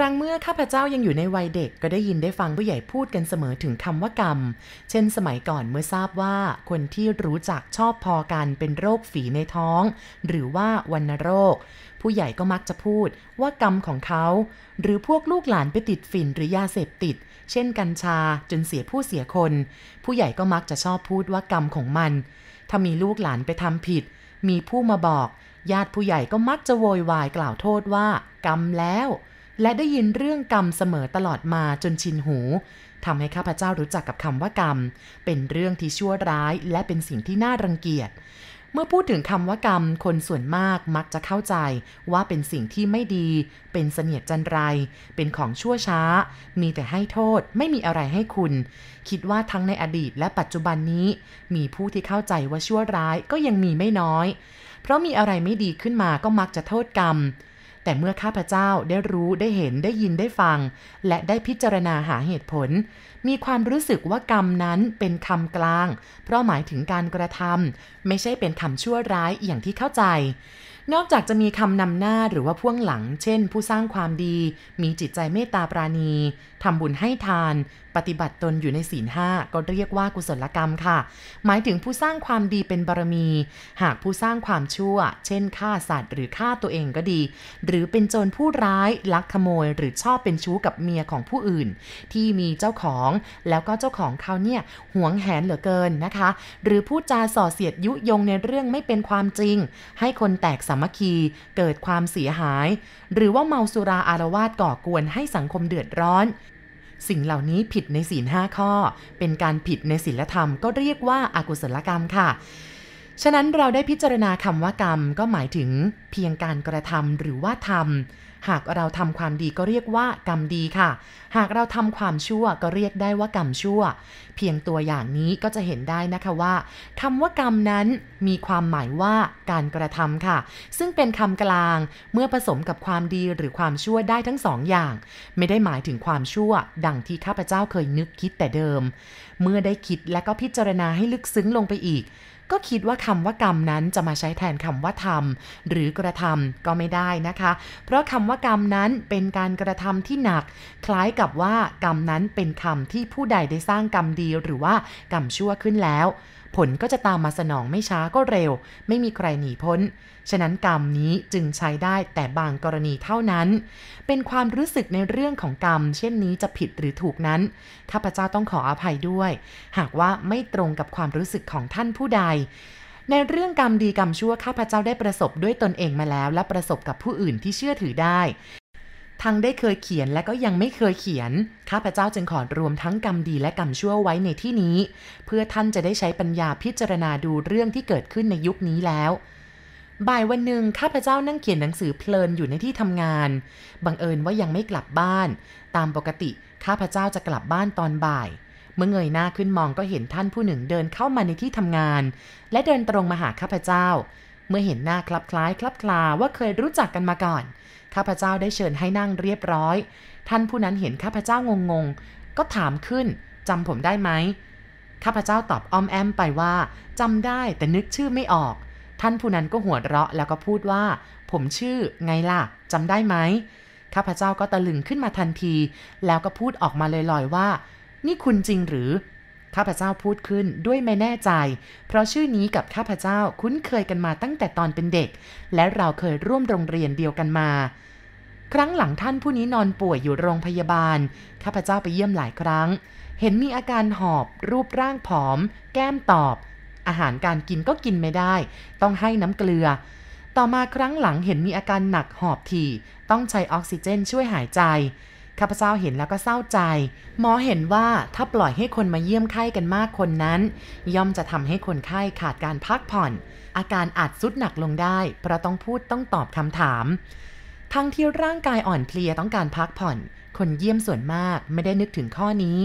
ครั้งเมื่อข้าพเจ้ายังอยู่ในวัยเด็กก็ได้ยินได้ฟังผู้ใหญ่พูดกันเสมอถึงคำว่ากรรม เช่นสมัยก่อนเมื่อทราบว่าคนที่รู้จักชอบพอกันเป็นโรคฝีในท้อง หรือว่าวัณโรค ผู้ใหญ่ก็มักจะพูดว่ากรรมของเขา หรือพวกลูกหลานไปติดฝิ่นหรือยาเสพติด เช่นกัญชาจนเสียผู้เสียคน ผู้ใหญ่ก็มักจะชอบพูดว่ากรรมของมัน ถ้ามีลูกหลานไปทำผิด มีผู้มาบอก ญาติผู้ใหญ่ก็มักจะโวยวายกล่าวโทษว่า กรรมแล้ว และได้ยินเรื่องกรรมเสมอตลอดมาจนชินหูทำให้ข้าพเจ้ารู้จักกับคำว่ากรรม เป็นเรื่องที่ชั่วร้ายและเป็นสิ่งที่น่ารังเกียจ เมื่อพูดถึงคำว่ากรรม คนส่วนมากมักจะเข้าใจว่าเป็นสิ่งที่ไม่ดี เป็นเสนียดจันไร เป็นของชั่วช้า มีแต่ให้โทษไม่มีอะไรให้คุณ คิดว่าทั้งในอดีตและปัจจุบันนี้ มีผู้ที่เข้าใจว่าชั่วร้ายก็ยังมีไม่น้อย เพราะมีอะไรไม่ดีขึ้นมาก็มักจะโทษกรรม แต่เมื่อข้าพเจ้าได้รู้ได้เห็นได้ยินได้ฟัง และได้พิจารณาหาเหตุผล มีความรู้สึกว่ากรรมนั้นเป็นคำกลาง เพราะหมายถึงการกระทำไม่ใช่เป็นคำชั่วร้ายอย่างที่เข้าใจ นอกจากจะมีคำนำหน้าหรือว่าพ่วงหลัง เช่น ผู้สร้างความดี มีจิตใจเมตตาปราณีทำบุญให้ทาน ปฏิบัติตนอยู่ในศีลห้าก็เรียกว่ากุศลกรรมค่ะ หมายถึงผู้สร้างความดีเป็นบารมี หากผู้สร้างความชั่ว เช่นฆ่าสัตว์หรือฆ่าตัวเองก็ดี หรือเป็นโจรผู้ร้าย ลักขโมย หรือชอบเป็นชู้กับเมียของผู้อื่น ที่มีเจ้าของแล้วก็เจ้าของเขาเนี่ยหวงแหนเหลือเกินนะคะ หรือพูดจาส่อเสียดยุยงในเรื่องไม่เป็นความจริง ให้คนแตกสามัคคีเกิดความเสียหาย หรือว่าเมาสุราอารวาสก่อกวนให้สังคมเดือดร้อน สิ่งเหล่านี้ผิดในศีลห้าข้อ เป็นการผิดในศีลธรรมก็เรียกว่าอากุศลกรรมค่ะ ฉะนั้นเราได้พิจารณาคำว่ากรรมก็หมายถึงเพียงการกระทำหรือว่าทำหากเราทำความดีก็เรียกว่ากรรมดีค่ะ หากเราทำความชั่วก็เรียกได้ว่ากรรมชั่ว เพียงตัวอย่างนี้ก็จะเห็นได้นะคะว่าคำว่ากรรมนั้นมีความหมายว่าการกระทำค่ะ ซึ่งเป็นคำกลางเมื่อผสมกับความดีหรือความชั่วได้ทั้งสองอย่าง ไม่ได้หมายถึงความชั่ว ดังที่ข้าพเจ้าเคยนึกคิดแต่เดิม เมื่อได้คิดและก็พิจารณาให้ลึกซึ้งลงไปอีก ก็คิดว่าคำว่ากรรมนั้นจะมาใช้แทนคำว่าทำหรือกระทำก็ไม่ได้นะคะ เพราะคำว่ากรรมนั้นเป็นการกระทำที่หนัก คล้ายกับว่ากรรมนั้นเป็นคำที่ผู้ใดได้สร้างกรรมดีหรือว่ากรรมชั่วขึ้นแล้ว ผลก็จะตามมาสนองไม่ช้าก็เร็ว ไม่มีใครหนีพ้น ฉะนั้นกรรมนี้จึงใช้ได้แต่บางกรณีเท่านั้น เป็นความรู้สึกในเรื่องของกรรม เช่นนี้จะผิดหรือถูกนั้นข้าพเจ้าต้องขออภัยด้วย หากว่าไม่ตรงกับความรู้สึกของท่านผู้ใดในเรื่องกรรมดีกรรมชั่วข้าพเจ้าได้ประสบด้วยตนเองมาแล้ว และประสบกับผู้อื่นที่เชื่อถือได้ ทั้งได้เคยเขียนและก็ยังไม่เคยเขียน ข้าพเจ้าจึงขอรวมทั้งกรรมดีและกรรมชั่วไว้ในที่นี้ เพื่อท่านจะได้ใช้ปัญญาพิจารณาดูเรื่องที่เกิดขึ้นในยุคนี้แล้ว บ่ายวันหนึ่งข้าพเจ้านั่งเขียนหนังสือเพลินอยู่ในที่ทำงาน บังเอิญว่ายังไม่กลับบ้าน ตามปกติข้าพเจ้าจะกลับบ้านตอนบ่าย เมื่อเงยหน้าขึ้นมองก็เห็นท่านผู้หนึ่งเดินเข้ามาในที่ทำงาน และเดินตรงมาหาข้าพเจ้า เมื่อเห็นหน้าคลับคล้ายคลับคลาว่าเคยรู้จักกันมาก่อน ข้าพเจ้าได้เชิญให้นั่งเรียบร้อย ท่านผู้นั้นเห็นข้าพเจ้างงๆก็ถามขึ้นจำผมได้ไหมข้าพเจ้าตอบอ้อมแอมไปว่าจำได้แต่นึกชื่อไม่ออก ท่านผู้นั้นก็หัวเราะแล้วก็พูดว่า ผมชื่อไงล่ะจำได้ไหมข้าพเจ้าก็ตะลึงขึ้นมาทันที แล้วก็พูดออกมาลอยๆว่า นี่คุณจริงหรือข้าพเจ้าพูดขึ้นด้วยไม่แน่ใจ เพราะชื่อนี้กับข้าพเจ้าคุ้นเคยกันมาตั้งแต่ตอนเป็นเด็ก และเราเคยร่วมโรงเรียนเดียวกันมา ครั้งหลังท่านผู้นี้นอนป่วยอยู่โรงพยาบาล ข้าพเจ้าไปเยี่ยมหลายครั้ง เห็นมีอาการหอบ รูปร่างผอม แก้มตอบ อาหารการกินก็กินไม่ได้ ต้องให้น้ำเกลือ ต่อมาครั้งหลังเห็นมีอาการหนักหอบถี่ ต้องใช้ออกซิเจนช่วยหายใจข้าพเจ้าเห็นแล้วก็เศร้าใจ หมอเห็นว่าถ้าปล่อยให้คนมาเยี่ยมไข้กันมากคนนั้น ย่อมจะทำให้คนไข้ขาดการพักผ่อน อาการอาจสุดหนักลงได้ เพราะต้องพูดต้องตอบคำถาม ทั้งที่ร่างกายอ่อนเพลียต้องการพักผ่อน คนเยี่ยมส่วนมากไม่ได้นึกถึงข้อนี้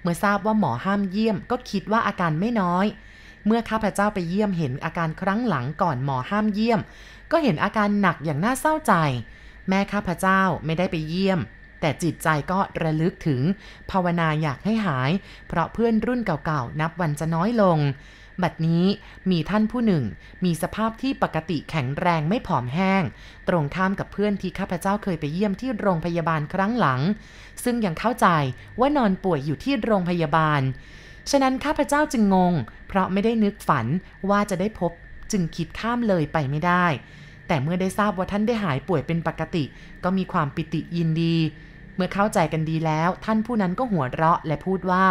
เมื่อทราบว่าหมอห้ามเยี่ยมก็คิดว่าอาการไม่น้อย เมื่อข้าพเจ้าไปเยี่ยมเห็นอาการครั้งหลังก่อนหมอห้ามเยี่ยม ก็เห็นอาการหนักอย่างน่าเศร้าใจ แม่ข้าพเจ้าไม่ได้ไปเยี่ยม แต่จิตใจก็ระลึกถึง ภาวนาอยากให้หาย เพราะเพื่อนรุ่นเก่าๆ นับวันจะน้อยลง บัดนี้มีท่านผู้หนึ่ง มีสภาพที่ปกติแข็งแรงไม่ผอมแห้ง ตรงข้ามกับเพื่อนที่ข้าพเจ้าเคยไปเยี่ยมที่โรงพยาบาลครั้งหลัง ซึ่งยังเข้าใจว่านอนป่วยอยู่ที่โรงพยาบาล ฉะนั้นข้าพเจ้าจึงงง เพราะไม่ได้นึกฝันว่าจะได้พบจึงคิดข้ามเลยไปไม่ได้ แต่เมื่อได้ทราบว่าท่านได้หายป่วยเป็นปกติ ก็มีความปิติยินดี เมื่อเข้าใจกันดีแล้ว ท่านผู้นั้นก็หัวเราะและพูดว่า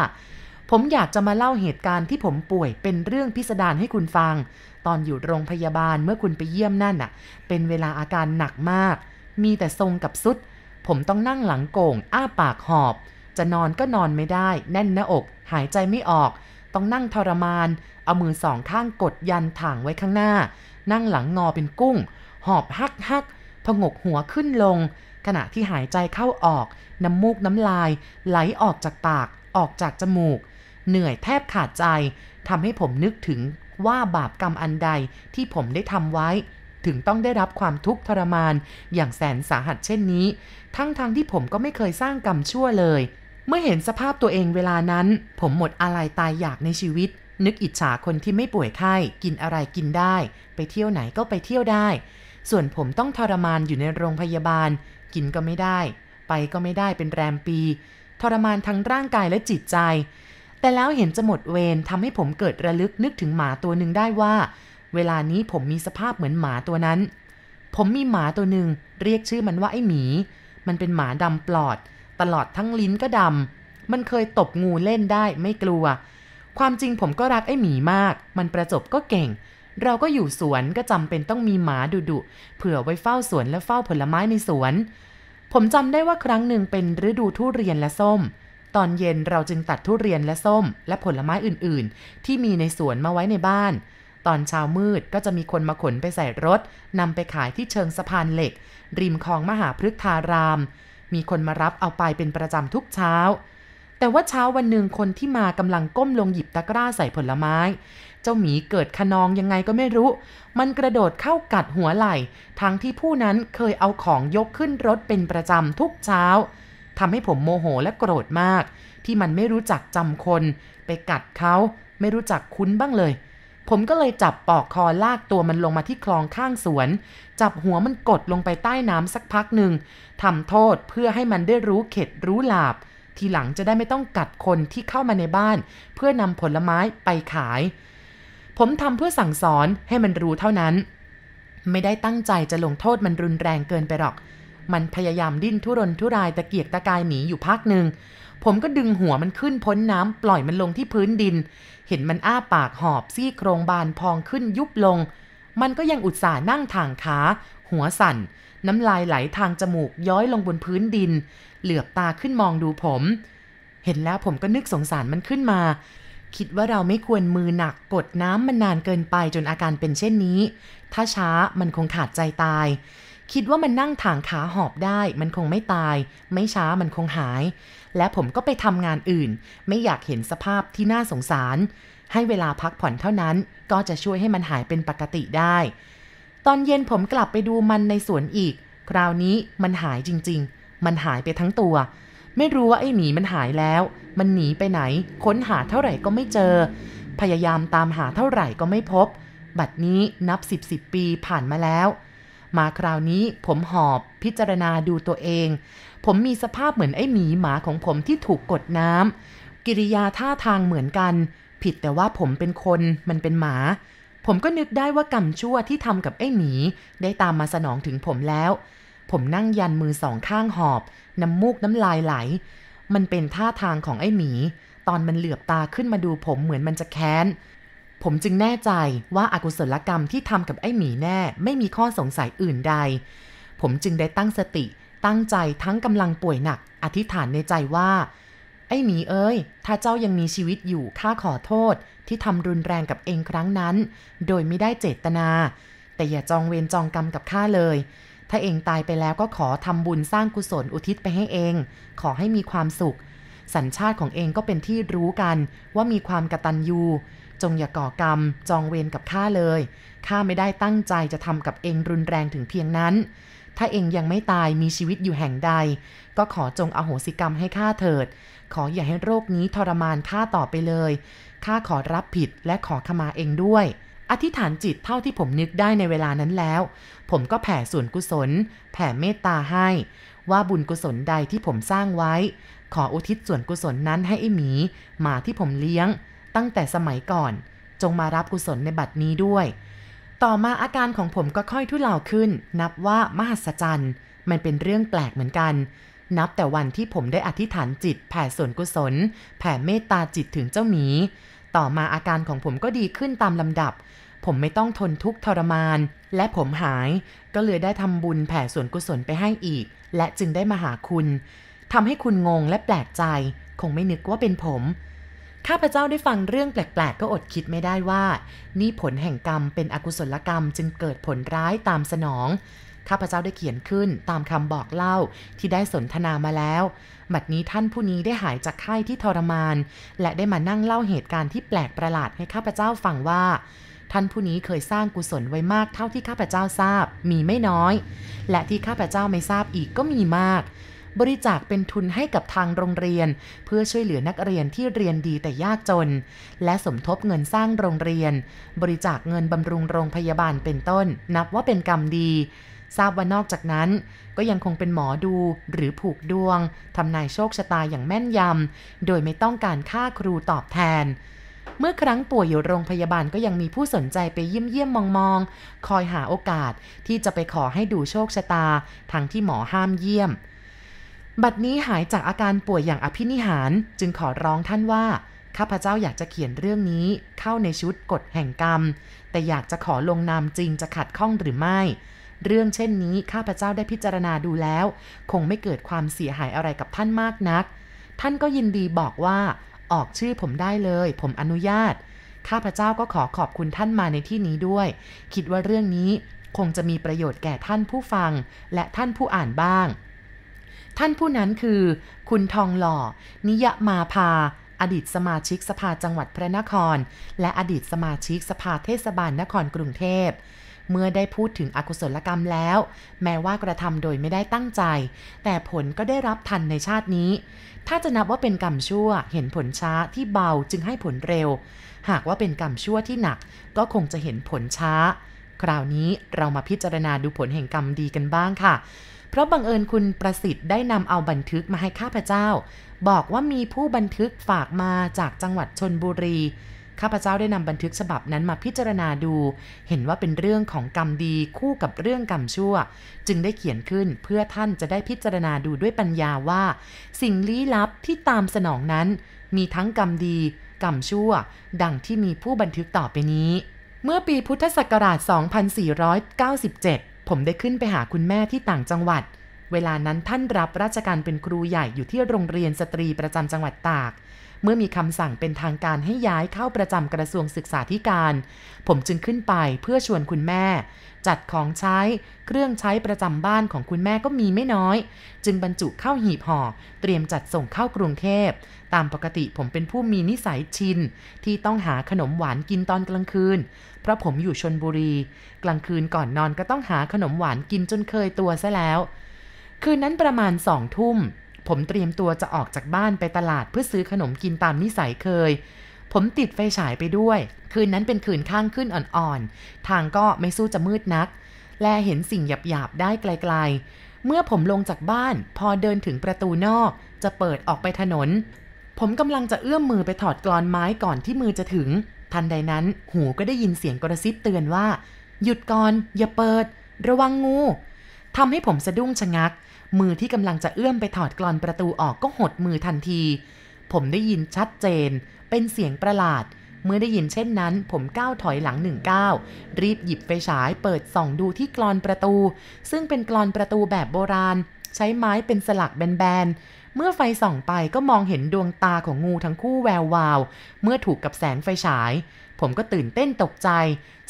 ผมอยากจะมาเล่าเหตุการณ์ที่ผมป่วยเป็นเรื่องพิสดารให้คุณฟัง ตอนอยู่โรงพยาบาลเมื่อคุณไปเยี่ยมนั่นน่ะ เป็นเวลาอาการหนักมาก มีแต่ทรงกับสุด ผมต้องนั่งหลังโก่ง อ้าปากหอบ จะนอนก็นอนไม่ได้ แน่นหน้าอก หายใจไม่ออก ต้องนั่งทรมาน เอามือสองข้างกดยันถ่างไว้ข้างหน้า นั่งหลังงอเป็นกุ้ง หอบฮักฮักพงกหัวขึ้นลง ขณะที่หายใจเข้าออก น้ำมูกน้ำลาย ไหลออกจากปาก ออกจากจมูก เหนื่อยแทบขาดใจทำให้ผมนึกถึงว่าบาปกรรมอันใดที่ผมได้ทำไว้ ถึงต้องได้รับความทุกข์ทรมาน อย่างแสนสาหัสเช่นนี้ ทั้งๆทที่ผมก็ไม่เคยสร้างกรรมชั่วเลย เมื่อเห็นสภาพตัวเองเวลานั้น ผมหมดอะไรตายอยากในชีวิต นึกอิจฉาคนที่ไม่ป่วยไข้ กินอะไรกินได้ ไปเที่ยวไหนก็ไปเที่ยวได้ ส่วนผมต้องทรมานอยู่ในโรงพยาบาล กินก็ไม่ได้ ไปก็ไม่ได้เป็นแรมปี ทรมานทั้งร่างกายและจิตใจ แต่แล้วเห็นจะหมดเวรทำให้ผมเกิดระลึกนึกถึงหมาตัวหนึ่งได้ว่า เวลานี้ผมมีสภาพเหมือนหมาตัวนั้น ผมมีหมาตัวหนึ่งเรียกชื่อมันว่าไอ้หมี มันเป็นหมาดำปลอด ตลอดทั้งลิ้นก็ดำ มันเคยตบงูเล่นได้ไม่กลัว ความจริงผมก็รักไอ้หมีมาก มันประจบก็เก่ง เราก็อยู่สวนก็จำเป็นต้องมีหมาดุดุเผื่อไว้เฝ้าสวนและเฝ้าผลไม้ในสวน ผมจำได้ว่าครั้งหนึ่งเป็นฤดูทุเรียนและส้ม ตอนเย็นเราจึงตัดทุเรียนและส้ม และผลไม้อื่น ๆ ที่มีในสวนมาไว้ในบ้านตอนเช้ามืดก็จะมีคนมาขนไปใส่รถนำไปขายที่เชิงสะพานเหล็ก ริมคลองมหาพฤกษาราม มีคนมารับเอาไปเป็นประจำทุกเช้า แต่ว่าเช้าวันหนึ่งคนที่มากำลังก้มลงหยิบตะกร้าใส่ผลไม้ เจ้าหมีเกิดขนองยังไงก็ไม่รู้ มันกระโดดเข้ากัดหัวไหล่ ทั้งที่ผู้นั้นเคยเอาของยกขึ้นรถเป็นประจำทุกเช้าทำให้ผมโมโหและโกรธมาก ที่มันไม่รู้จักจำคน ไปกัดเขาไม่รู้จักคุ้นบ้างเลย ผมก็เลยจับปอกคอลากตัวมันลงมาที่คลองข้างสวน จับหัวมันกดลงไปใต้น้ำสักพักหนึ่งทำโทษเพื่อให้มันได้รู้เข็ดรู้หลาบ ทีหลังจะได้ไม่ต้องกัดคนที่เข้ามาในบ้าน เพื่อนำผลไม้ไปขาย ผมทำเพื่อสั่งสอนให้มันรู้เท่านั้น ไม่ได้ตั้งใจจะลงโทษมันรุนแรงเกินไปหรอก มันพยายามดิ้นทุรนทุรายตะเกียกตะกายหนีอยู่พักหนึ่ง ผมก็ดึงหัวมันขึ้นพ้นน้ำปล่อยมันลงที่พื้นดิน เห็นมันอ้าปากหอบซี่โครงบานพองขึ้นยุบลง มันก็ยังอุตส่าห์นั่งทางขา หัวสั่น น้ำลายไหลทางจมูกย้อยลงบนพื้นดิน เหลือบตาขึ้นมองดูผม เห็นแล้วผมก็นึกสงสารมันขึ้นมา คิดว่าเราไม่ควรมือหนักกดน้ำมันนานเกินไปจนอาการเป็นเช่นนี้ ถ้าช้ามันคงขาดใจตาย คิดว่ามันนั่งถางขาหอบได้ มันคงไม่ตาย ไม่ช้ามันคงหาย และผมก็ไปทำงานอื่น ไม่อยากเห็นสภาพที่น่าสงสาร ให้เวลาพักผ่อนเท่านั้น ก็จะช่วยให้มันหายเป็นปกติได้ ตอนเย็นผมกลับไปดูมันในสวนอีก คราวนี้มันหายจริง ๆ มันหายไปทั้งตัว ไม่รู้ว่าไอ้หมีมันหายแล้ว มันหนีไปไหน ค้นหาเท่าไหร่ก็ไม่เจอ พยายามตามหาเท่าไหร่ก็ไม่พบ บัดนี้นับสิบสิบปีผ่านมาแล้ว มาคราวนี้ผมหอบพิจารณาดูตัวเอง ผมมีสภาพเหมือนไอ้หมีหมาของผมที่ถูกกดน้ำกิริยาท่าทางเหมือนกัน ผิดแต่ว่าผมเป็นคนมันเป็นหมา ผมก็นึกได้ว่ากรรมชั่วที่ทำกับไอ้หมี ได้ตามมาสนองถึงผมแล้ว ผมนั่งยันมือสองข้างหอบ น้ำมูกน้ำลายไหล มันเป็นท่าทางของไอ้หมี ตอนมันเหลือบตาขึ้นมาดูผมเหมือนมันจะแค้น ผมจึงแน่ใจว่าอากุศลกรรมที่ทำกับไอ้หมีแน่ ไม่มีข้อสงสัยอื่นใด ผมจึงได้ตั้งสติ ตั้งใจทั้งกำลังป่วยหนัก อธิษฐานในใจว่า ไอ้หมีเอ้ย ถ้าเจ้ายังมีชีวิตอยู่ข้าขอโทษ ที่ทำรุนแรงกับเองครั้งนั้น โดยไม่ได้เจตนา แต่อย่าจองเวรจองกรรมกับข้าเลย ถ้าเองตายไปแล้วก็ขอทำบุญสร้างกุศลอุทิศไปให้เอง ขอให้มีความสุข สัญชาติของเองก็เป็นที่รู้กันว่ามีความกตัญญู จงอย่าก่อกรรม จองเวรกับข้าเลย ข้าไม่ได้ตั้งใจจะทำกับเองรุนแรงถึงเพียงนั้น ถ้าเองยังไม่ตายมีชีวิตอยู่แห่งใด ก็ขอจงอโหสิกรรมให้ข้าเถิด ขออย่าให้โรคนี้ทรมานข้าต่อไปเลย ข้าขอรับผิดและขอขมาเองด้วย อธิษฐานจิตเท่าที่ผมนึกได้ในเวลานั้นแล้ว ผมก็แผ่ส่วนกุศล แผ่เมตตาให้ ว่าบุญกุศลใดที่ผมสร้างไว้ ขออุทิศส่วนกุศลนั้นให้ไอหมีหมาที่ผมเลี้ยง ตั้งแต่สมัยก่อน จงมารับกุศลในบัดนี้ด้วย ต่อมาอาการของผมก็ค่อยทุเลาขึ้น นับว่ามหัศจรรย์มันเป็นเรื่องแปลกเหมือนกัน นับแต่วันที่ผมได้อธิษฐานจิต แผ่ส่วนกุศล แผ่เมตตาจิตถึงเจ้าหมี ต่อมาอาการของผมก็ดีขึ้นตามลำดับ ผมไม่ต้องทนทุกข์ทรมาน และผมหาย ก็เลยได้ทำบุญแผ่ส่วนกุศลไปให้อีก และจึงได้มาหาคุณทำให้คุณงงและแปลกใจ คงไม่นึกว่าเป็นผม ข้าพเจ้าได้ฟังเรื่องแปลกๆ ก็อดคิดไม่ได้ว่า นี่ผลแห่งกรรมเป็นอกุศลกรรมจึงเกิดผลร้ายตามสนอง ข้าพเจ้าได้เขียนขึ้นตามคำบอกเล่าที่ได้สนทนามาแล้วบัดนี้ท่านผู้นี้ได้หายจากไข้ที่ทรมาน และได้มานั่งเล่าเหตุการณ์ที่แปลกประหลาดให้ข้าพเจ้าฟังว่า ท่านผู้นี้เคยสร้างกุศลไว้มากเท่าที่ข้าพเจ้าทราบ มีไม่น้อย และที่ข้าพเจ้าไม่ทราบอีกก็มีมาก บริจาคเป็นทุนให้กับทางโรงเรียน เพื่อช่วยเหลือนักเรียนที่เรียนดีแต่ยากจน และสมทบเงินสร้างโรงเรียน บริจาคเงินบำรุงโรงพยาบาลเป็นต้น นับว่าเป็นกรรมดี ทราบว่านอกจากนั้นก็ยังคงเป็นหมอดูหรือผูกดวงทำนายโชคชะตาอย่างแม่นยำโดยไม่ต้องการค่าครูตอบแทนเมื่อครั้งป่วยอยู่โรงพยาบาลก็ยังมีผู้สนใจไปเยี่ยมเยี่ยมมองมองคอยหาโอกาสที่จะไปขอให้ดูโชคชะตา ทั้งที่หมอห้ามเยี่ยม บัดนี้หายจากอาการป่วยอย่างอภินิหารจึงขอร้องท่านว่า ข้าพเจ้าอยากจะเขียนเรื่องนี้ เข้าในชุดกฎแห่งกรรม แต่อยากจะขอลงนามจริงจะขัดข้องหรือไม่ เรื่องเช่นนี้ข้าพเจ้าได้พิจารณาดูแล้ว คงไม่เกิดความเสียหายอะไรกับท่านมากนัก ท่านก็ยินดีบอกว่าออกชื่อผมได้เลย ผมอนุญาต ข้าพเจ้าก็ขอขอบคุณท่านมาในที่นี้ด้วย คิดว่าเรื่องนี้คงจะมีประโยชน์แก่ท่านผู้ฟัง และท่านผู้อ่านบ้าง ท่านผู้นั้นคือ คุณทองหล่อ นิยมาพา อดีตสมาชิกสภาจังหวัดพระนคร และอดีตสมาชิกสภาเทศบาลนครกรุงเทพเมื่อได้พูดถึงอกุศลกรรมแล้ว แม้ว่ากระทำโดยไม่ได้ตั้งใจ แต่ผลก็ได้รับทันในชาตินี้ ถ้าจะนับว่าเป็นกรรมชั่ว เห็นผลช้าที่เบาจึงให้ผลเร็ว หากว่าเป็นกรรมชั่วที่หนัก ก็คงจะเห็นผลช้า คราวนี้เรามาพิจารณาดูผลแห่งกรรมดีกันบ้างค่ะ เพราะบังเอิญคุณประสิทธิ์ได้นำเอาบันทึกมาให้ข้าพเจ้า บอกว่ามีผู้บันทึกฝากมาจากจังหวัดชนบุรี ข้าพเจ้าได้นำบันทึกฉบับนั้นมาพิจารณาดู เห็นว่าเป็นเรื่องของกรรมดีคู่กับเรื่องกรรมชั่ว จึงได้เขียนขึ้นเพื่อท่านจะได้พิจารณาดูด้วยปัญญาว่า สิ่งลี้ลับที่ตามสนองนั้น มีทั้งกรรมดี กรรมชั่ว ดังที่มีผู้บันทึกต่อไปนี้ เมื่อปีพุทธศักราช 2497 ผมได้ขึ้นไปหาคุณแม่ที่ต่างจังหวัด เวลานั้นท่านรับราชการเป็นครูใหญ่อยู่ที่โรงเรียนสตรีประจำจังหวัดตาก เมื่อมีคำสั่งเป็นทางการให้ย้ายเข้าประจำกระทรวงศึกษาธิการ ผมจึงขึ้นไปเพื่อชวนคุณแม่ จัดของใช้ เครื่องใช้ประจำบ้านของคุณแม่ก็มีไม่น้อย จึงบรรจุเข้าหีบห่อ เตรียมจัดส่งเข้ากรุงเทพ ตามปกติผมเป็นผู้มีนิสัยชิน ที่ต้องหาขนมหวานกินตอนกลางคืน เพราะผมอยู่ชนบุรี กลางคืนก่อนนอนก็ต้องหาขนมหวานกินจนเคยตัวซะแล้ว คืนนั้นประมาณสองทุ่มผมเตรียมตัวจะออกจากบ้านไปตลาดเพื่อซื้อขนมกินตามนิสัยเคย ผมติดไฟฉายไปด้วย คืนนั้นเป็นคืนข้างขึ้นอ่อนๆ ทางก็ไม่สู้จะมืดนัก แลเห็นสิ่งหยาบๆ ได้ไกลๆ เมื่อผมลงจากบ้าน พอเดินถึงประตูนอก จะเปิดออกไปถนน ผมกำลังจะเอื้อมมือไปถอดกรอนไม้ก่อนที่มือจะถึง ทันใดนั้น หูก็ได้ยินเสียงกระซิบเตือนว่า หยุดก่อน อย่าเปิด ระวังงูทำให้ผมสะดุ้งชะงัก มือที่กำลังจะเอื้อมไปถอดกรอนประตูออกก็หดมือทันที ผมได้ยินชัดเจน เป็นเสียงประหลาด เมื่อได้ยินเช่นนั้น ผมก้าวถอยหลังหนึ่งก้าวรีบหยิบไฟฉายเปิดส่องดูที่กรอนประตู ซึ่งเป็นกรอนประตูแบบโบราณ ใช้ไม้เป็นสลักแบนๆ เมื่อไฟส่องไปก็มองเห็นดวงตาของงูทั้งคู่แวววาว เมื่อถูกกับแสงไฟฉาย ผมก็ตื่นเต้นตกใจ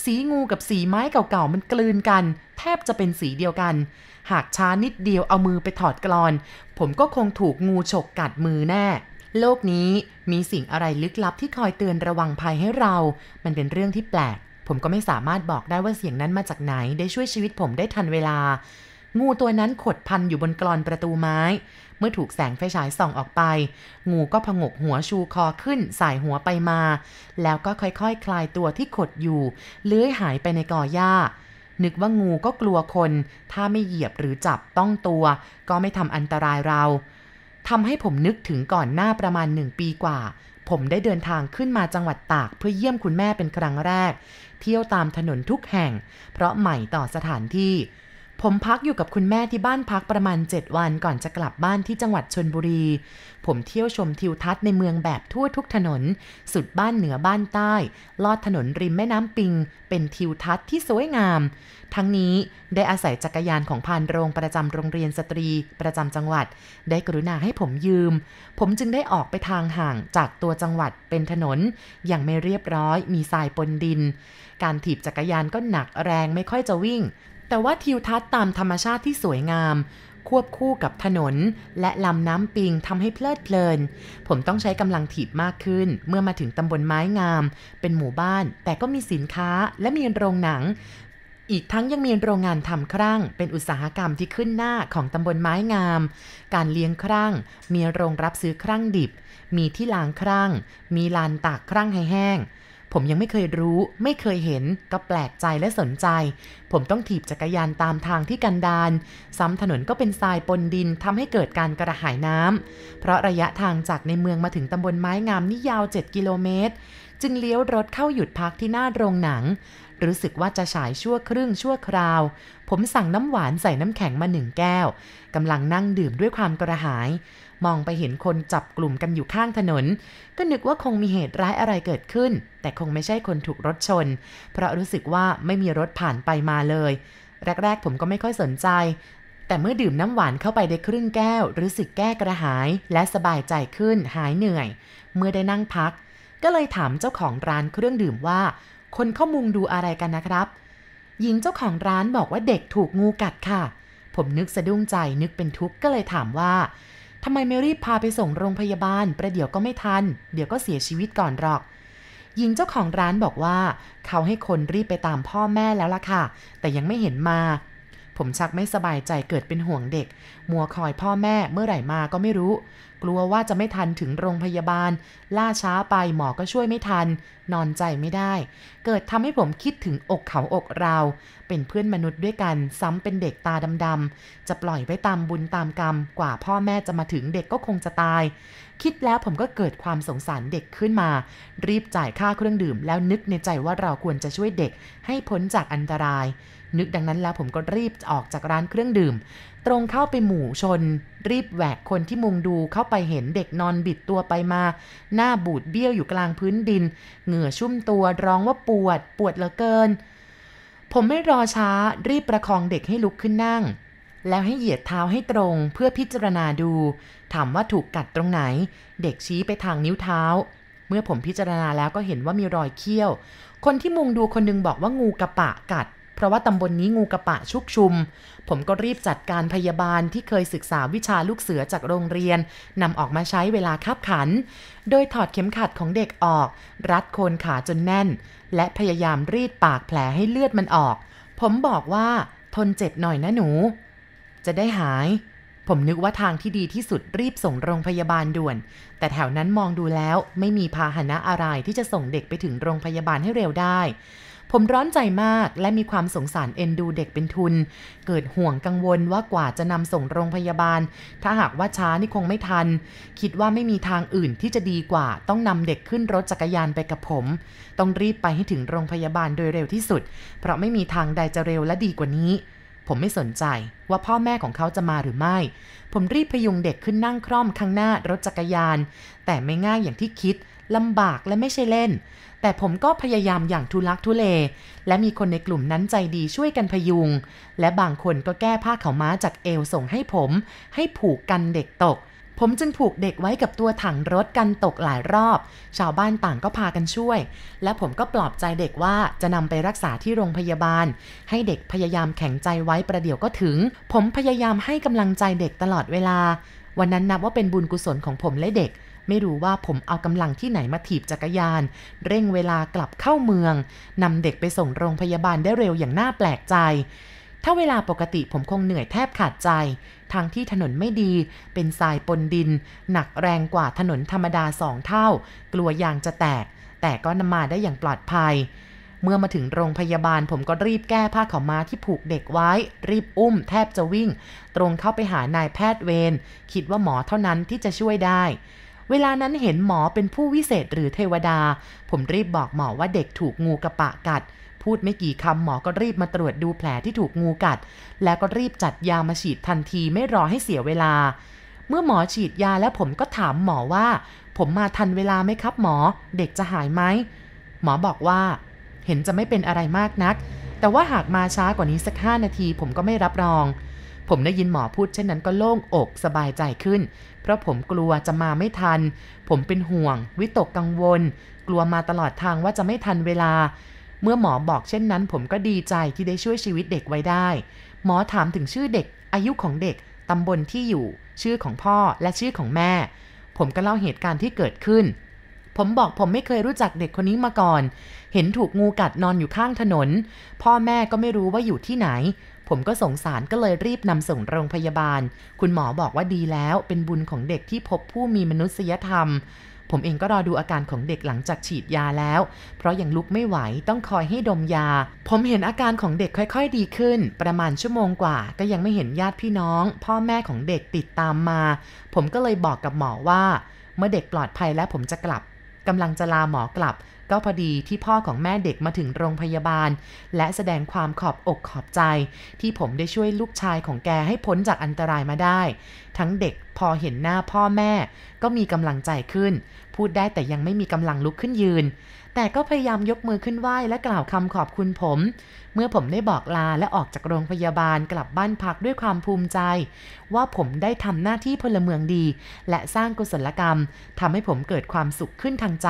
สีงูกับสีไม้เก่าๆมันกลืนกัน แทบจะเป็นสีเดียวกันหากช้านิดเดียวเอามือไปถอดกรอน ผมก็คงถูกงูฉกกัดมือแน่ โลกนี้มีสิ่งอะไรลึกลับที่คอยเตือนระวังภัยให้เรา มันเป็นเรื่องที่แปลก ผมก็ไม่สามารถบอกได้ว่าเสียงนั้นมาจากไหน ได้ช่วยชีวิตผมได้ทันเวลา งูตัวนั้นขดพันอยู่บนกรอนประตูไม้ เมื่อถูกแสงไฟฉายส่องออกไป งูก็พงกหัวชูคอขึ้น สายหัวไปมา แล้วก็ค่อยๆคคลายตัวที่ขดอยู่ เลื้อยหายไปในกอหญ้านึกว่างูก็กลัวคน ถ้าไม่เหยียบหรือจับต้องตัว ก็ไม่ทำอันตรายเรา ทำให้ผมนึกถึงก่อนหน้าประมาณหนึ่งปีกว่า ผมได้เดินทางขึ้นมาจังหวัดตากเพื่อเยี่ยมคุณแม่เป็นครั้งแรก เที่ยวตามถนนทุกแห่ง เพราะใหม่ต่อสถานที่ ผมพักอยู่กับคุณแม่ที่บ้านพักประมาณ 7 วันก่อนจะกลับบ้านที่จังหวัดชนบุรี ผมเที่ยวชมทิวทัศน์ในเมืองแบบทั่วทุกถนน สุดบ้านเหนือบ้านใต้ ลอดถนนริมแม่น้ำปิง เป็นทิวทัศน์ที่สวยงาม ทั้งนี้ได้อาศัยจักรยานของพานโรงประจำโรงเรียนสตรี ประจำจังหวัด ได้กรุณาให้ผมยืม ผมจึงได้ออกไปทางห่างจากตัวจังหวัดเป็นถนน อย่างไม่เรียบร้อย มีทรายปนดิน การถีบจักรยานก็หนักแรงไม่ค่อยจะวิ่ง แต่ว่าทิวทัศน์ตามธรรมชาติที่สวยงาม ควบคู่กับถนน และลำน้ำปิงทำให้เพลิดเพลิน ผมต้องใช้กำลังถีบมากขึ้น เมื่อมาถึงตำบลไม้งาม เป็นหมู่บ้าน แต่ก็มีสินค้าและมีโรงหนัง อีกทั้งยังมีโรงงานทำครั่ง เป็นอุตสาหกรรมที่ขึ้นหน้าของตำบลไม้งาม การเลี้ยงครั่ง มีโรงรับซื้อครั่งดิบ มีที่ล้างครั่ง มีลานตากครั่งให้แห้ง ผมยังไม่เคยรู้ ไม่เคยเห็น ก็แปลกใจและสนใจ ผมต้องถีบจักรยานตามทางที่กันดานซ้ำถนนก็เป็นทรายปนดินทำให้เกิดการกระหายน้ำเพราะระยะทางจากในเมืองมาถึงตำบลไม้งามนี่ยาว 7 กิโลเมตร จึงเลี้ยวรถเข้าหยุดพักที่หน้าโรงหนัง รู้สึกว่าจะฉายชั่วครึ่งชั่วคราว ผมสั่งน้ำหวานใส่น้ำแข็งมาหนึ่งแก้วกำลังนั่งดื่มด้วยความกระหาย มองไปเห็นคนจับกลุ่มกันอยู่ข้างถนน ก็นึกว่าคงมีเหตุร้ายอะไรเกิดขึ้น แต่คงไม่ใช่คนถูกรถชน เพราะรู้สึกว่าไม่มีรถผ่านไปมาเลย แรกๆ ผมก็ไม่ค่อยสนใจ แต่เมื่อดื่มน้ำหวานเข้าไปได้ครึ่งแก้ว รู้สึกแก้กระหาย และสบายใจขึ้น หายเหนื่อย เมื่อได้นั่งพัก ก็เลยถามเจ้าของร้านเครื่องดื่มว่า คนเข้ามุงดูอะไรกันนะครับหญิงเจ้าของร้านบอกว่าเด็กถูกงูกัดค่ะ ผมนึกสะดุ้งใจนึกเป็นทุกข์ก็เลยถามว่า ทำไมไม่รีบพาไปส่งโรงพยาบาล ประเดี๋ยวก็ไม่ทัน เดี๋ยวก็เสียชีวิตก่อนหรอก หญิงเจ้าของร้านบอกว่า เขาให้คนรีบไปตามพ่อแม่แล้วล่ะค่ะ แต่ยังไม่เห็นมา ผมชักไม่สบายใจเกิดเป็นห่วงเด็ก มัวคอยพ่อแม่เมื่อไหร่มาก็ไม่รู้ กลัวว่าจะไม่ทันถึงโรงพยาบาล ล่าช้าไปหมอก็ช่วยไม่ทัน นอนใจไม่ได้ เกิดทำให้ผมคิดถึงอกเขาอกเรา เป็นเพื่อนมนุษย์ด้วยกัน ซ้ำเป็นเด็กตาดำๆจะปล่อยไว้ตามบุญตามกรรม กว่าพ่อแม่จะมาถึงเด็กก็คงจะตาย คิดแล้วผมก็เกิดความสงสารเด็กขึ้นมา รีบจ่ายค่าเครื่องดื่มแล้วนึกในใจว่าเราควรจะช่วยเด็กให้พ้นจากอันตราย นึกดังนั้นแล้วผมก็รีบออกจากร้านเครื่องดื่ม ตรงเข้าไปหมู่ชน รีบแหวกคนที่มุงดูเข้าไปเห็นเด็กนอนบิดตัวไปมา หน้าบูดเบี้ยวอยู่กลางพื้นดิน เหงื่อชุ่มตัวร้องว่าปวด ปวดเหลือเกิน ผมไม่รอช้ารีบประคองเด็กให้ลุกขึ้นนั่ง แล้วให้เหยียดเท้าให้ตรงเพื่อพิจารณาดู ถามว่าถูกกัดตรงไหน เด็กชี้ไปทางนิ้วเท้า เมื่อผมพิจารณาแล้วก็เห็นว่ามีรอยเขี้ยว คนที่มุงดูคนนึงบอกว่างูกระปะกัด เพราะว่าตำบลนนี้งูกระปะชุกชุม ผมก็รีบจัดการพยาบาลที่เคยศึกษาวิชาลูกเสือจากโรงเรียนนำออกมาใช้เวลาคับขัน โดยถอดเข็มขัดของเด็กออก รัดโคนขาจนแน่น และพยายามรีดปากแผลให้เลือดมันออก ผมบอกว่าทนเจ็บหน่อยนะหนู จะได้หายผมนึกว่าทางที่ดีที่สุดรีบส่งโรงพยาบาลด่วน แต่แถวนั้นมองดูแล้วไม่มีพาหนะอะไรที่จะส่งเด็กไปถึงโรงพยาบาลให้เร็วได้ ผมร้อนใจมากและมีความสงสารเอ็นดูเด็กเป็นทุน เกิดห่วงกังวลว่ากว่าจะนำส่งโรงพยาบาล ถ้าหากว่าช้านี่คงไม่ทัน คิดว่าไม่มีทางอื่นที่จะดีกว่า ต้องนำเด็กขึ้นรถจักรยานไปกับผม ต้องรีบไปให้ถึงโรงพยาบาลโดยเร็วที่สุด เพราะไม่มีทางใดจะเร็วและดีกว่านี้ ผมไม่สนใจว่าพ่อแม่ของเขาจะมาหรือไม่ ผมรีบพยุงเด็กขึ้นนั่งคร่อมข้างหน้ารถจักรยาน แต่ไม่ง่ายอย่างที่คิดลำบากและไม่ใช่เล่น แต่ผมก็พยายามอย่างทุลักทุเล และมีคนในกลุ่มนั้นใจดีช่วยกันพยุง และบางคนก็แก้ผ้าเขาม้าจากเอวส่งให้ผม ให้ผูกกันเด็กตก ผมจึงผูกเด็กไว้กับตัวถังรถกันตกหลายรอบ ชาวบ้านต่างก็พากันช่วย และผมก็ปลอบใจเด็กว่าจะนำไปรักษาที่โรงพยาบาล ให้เด็กพยายามแข็งใจไว้ประเดี๋ยวก็ถึง ผมพยายามให้กำลังใจเด็กตลอดเวลา วันนั้นนับว่าเป็นบุญกุศลของผมและเด็ก ไม่รู้ว่าผมเอากำลังที่ไหนมาถีบจักรยาน เร่งเวลากลับเข้าเมืองนำเด็กไปส่งโรงพยาบาลได้เร็วอย่างน่าแปลกใจ ถ้าเวลาปกติผมคงเหนื่อยแทบขาดใจ ทางที่ถนนไม่ดี เป็นทรายปนดิน หนักแรงกว่าถนนธรรมดาสองเท่า กลัวยางจะแตก แต่ก็นำมาได้อย่างปลอดภัย เมื่อมาถึงโรงพยาบาลผมก็รีบแก้ผ้าขาวม้าที่ผูกเด็กไว้ รีบอุ้มแทบจะวิ่ง ตรงเข้าไปหานายแพทย์เวรคิดว่าหมอเท่านั้นที่จะช่วยได้เวลานั้นเห็นหมอเป็นผู้วิเศษหรือเทวดา ผมรีบบอกหมอว่าเด็กถูกงูกระปะกัด พูดไม่กี่คำหมอก็รีบมาตรวจดูแผลที่ถูกงูกัด แล้วก็รีบจัดยามาฉีดทันทีไม่รอให้เสียเวลา เมื่อหมอฉีดยาแล้วผมก็ถามหมอว่า ผมมาทันเวลาไหมครับหมอ เด็กจะหายไหมหมอบอกว่า เห็นจะไม่เป็นอะไรมากนัก แต่ว่าหากมาช้ากว่านี้สักห้านาทีผมก็ไม่รับรอง ผมได้ยินหมอพูดเช่นนั้นก็โล่งอกสบายใจขึ้น เพราะผมกลัวจะมาไม่ทัน ผมเป็นห่วง วิตกกังวล กลัวมาตลอดทางว่าจะไม่ทันเวลา เมื่อหมอบอกเช่นนั้น ผมก็ดีใจที่ได้ช่วยชีวิตเด็กไว้ได้ หมอถามถึงชื่อเด็ก อายุของเด็ก ตำบลที่อยู่ ชื่อของพ่อและชื่อของแม่ ผมก็เล่าเหตุการณ์ที่เกิดขึ้น ผมบอกผมไม่เคยรู้จักเด็กคนนี้มาก่อน เห็นถูกงูกัดนอนอยู่ข้างถนน พ่อแม่ก็ไม่รู้ว่าอยู่ที่ไหน ผมก็สงสารก็เลยรีบนำส่งโรงพยาบาล คุณหมอบอกว่าดีแล้ว เป็นบุญของเด็กที่พบผู้มีมนุษยธรรม ผมเองก็รอดูอาการของเด็กหลังจากฉีดยาแล้ว เพราะยังลุกไม่ไหวต้องคอยให้ดมยา ผมเห็นอาการของเด็กค่อย ๆ ดีขึ้น ประมาณชั่วโมงกว่า ก็ยังไม่เห็นญาติพี่น้อง พ่อแม่ของเด็กติดตามมา ผมก็เลยบอกกับหมอว่า เมื่อเด็กปลอดภัยแล้วผมจะกลับกำลังจะลาหมอกลับ ก็พอดีที่พ่อของแม่เด็กมาถึงโรงพยาบาล และแสดงความขอบอกขอบใจ ที่ผมได้ช่วยลูกชายของแกให้พ้นจากอันตรายมาได้ ทั้งเด็กพอเห็นหน้าพ่อแม่ ก็มีกำลังใจขึ้น พูดได้แต่ยังไม่มีกำลังลุกขึ้นยืน แต่ก็พยายามยกมือขึ้นไหว้และกล่าวคำขอบคุณผม เมื่อผมได้บอกลาและออกจากโรงพยาบาลกลับบ้านพักด้วยความภูมิใจ ว่าผมได้ทำหน้าที่พลเมืองดี และสร้างกุศลกรรมทำให้ผมเกิดความสุขขึ้นทางใจ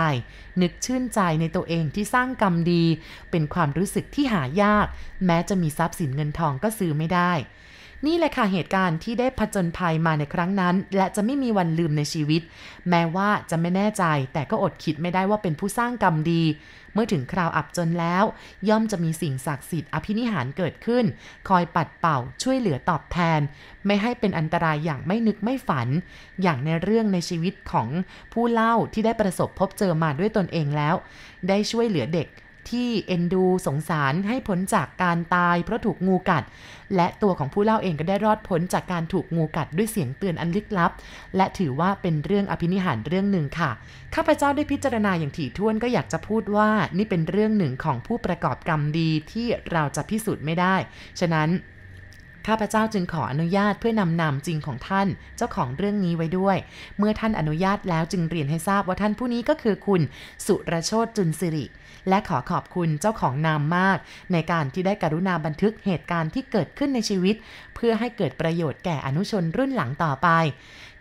นึกชื่นใจในตัวเองที่สร้างกรรมดี เป็นความรู้สึกที่หายาก แม้จะมีทรัพย์สินเงินทองก็ซื้อไม่ได้ นี่แหละค่ะเหตุการณ์ที่ได้ผจญภัยมาในครั้งนั้น และจะไม่มีวันลืมในชีวิต แม้ว่าจะไม่แน่ใจ แต่ก็อดคิดไม่ได้ว่าเป็นผู้สร้างกรรมดี เมื่อถึงคราวอับจนแล้ว ย่อมจะมีสิ่งศักดิ์สิทธิ์อภินิหารเกิดขึ้น คอยปัดเป่าช่วยเหลือตอบแทน ไม่ให้เป็นอันตรายอย่างไม่นึกไม่ฝัน อย่างในเรื่องในชีวิตของผู้เล่าที่ได้ประสบพบเจอมาด้วยตนเองแล้ว ได้ช่วยเหลือเด็ก ที่เอ็นดูสงสารให้พ้นจากการตายเพราะถูกงูกัด และตัวของผู้เล่าเองก็ได้รอดพ้นจากการถูกงูกัดด้วยเสียงเตือนอันลึกลับ และถือว่าเป็นเรื่องอภินิหารเรื่องหนึ่งค่ะ ข้าพเจ้าได้พิจารณาอย่างถี่ถ้วนก็อยากจะพูดว่านี่เป็นเรื่องหนึ่งของผู้ประกอบกรรมดีที่เราจะพิสูจน์ไม่ได้ ฉะนั้น ข้าพเจ้าจึงขออนุญาตเพื่อนำนำจริงของท่านเจ้าของเรื่องนี้ไว้ด้วย เมื่อท่านอนุญาตแล้วจึงเรียนให้ทราบว่าท่านผู้นี้ก็คือคุณสุรโชตจุนสิริ และขอขอบคุณเจ้าของนามมาก ในการที่ได้กรุณาบันทึกเหตุการณ์ที่เกิดขึ้นในชีวิต เพื่อให้เกิดประโยชน์แก่อนุชนรุ่นหลังต่อไป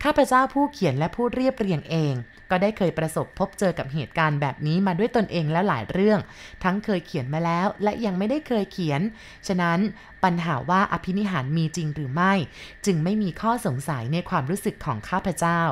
ข้าพเจ้าผู้เขียนและผู้เรียบเรียงเอง ก็ได้เคยประสบพบเจอกับเหตุการณ์แบบนี้มาด้วยตนเองแล้วหลายเรื่อง ทั้งเคยเขียนมาแล้วและยังไม่ได้เคยเขียน ฉะนั้นปัญหาว่าอภินิหารมีจริงหรือไม่ จึงไม่มีข้อสงสัยในความรู้สึกของข้าพเจ้า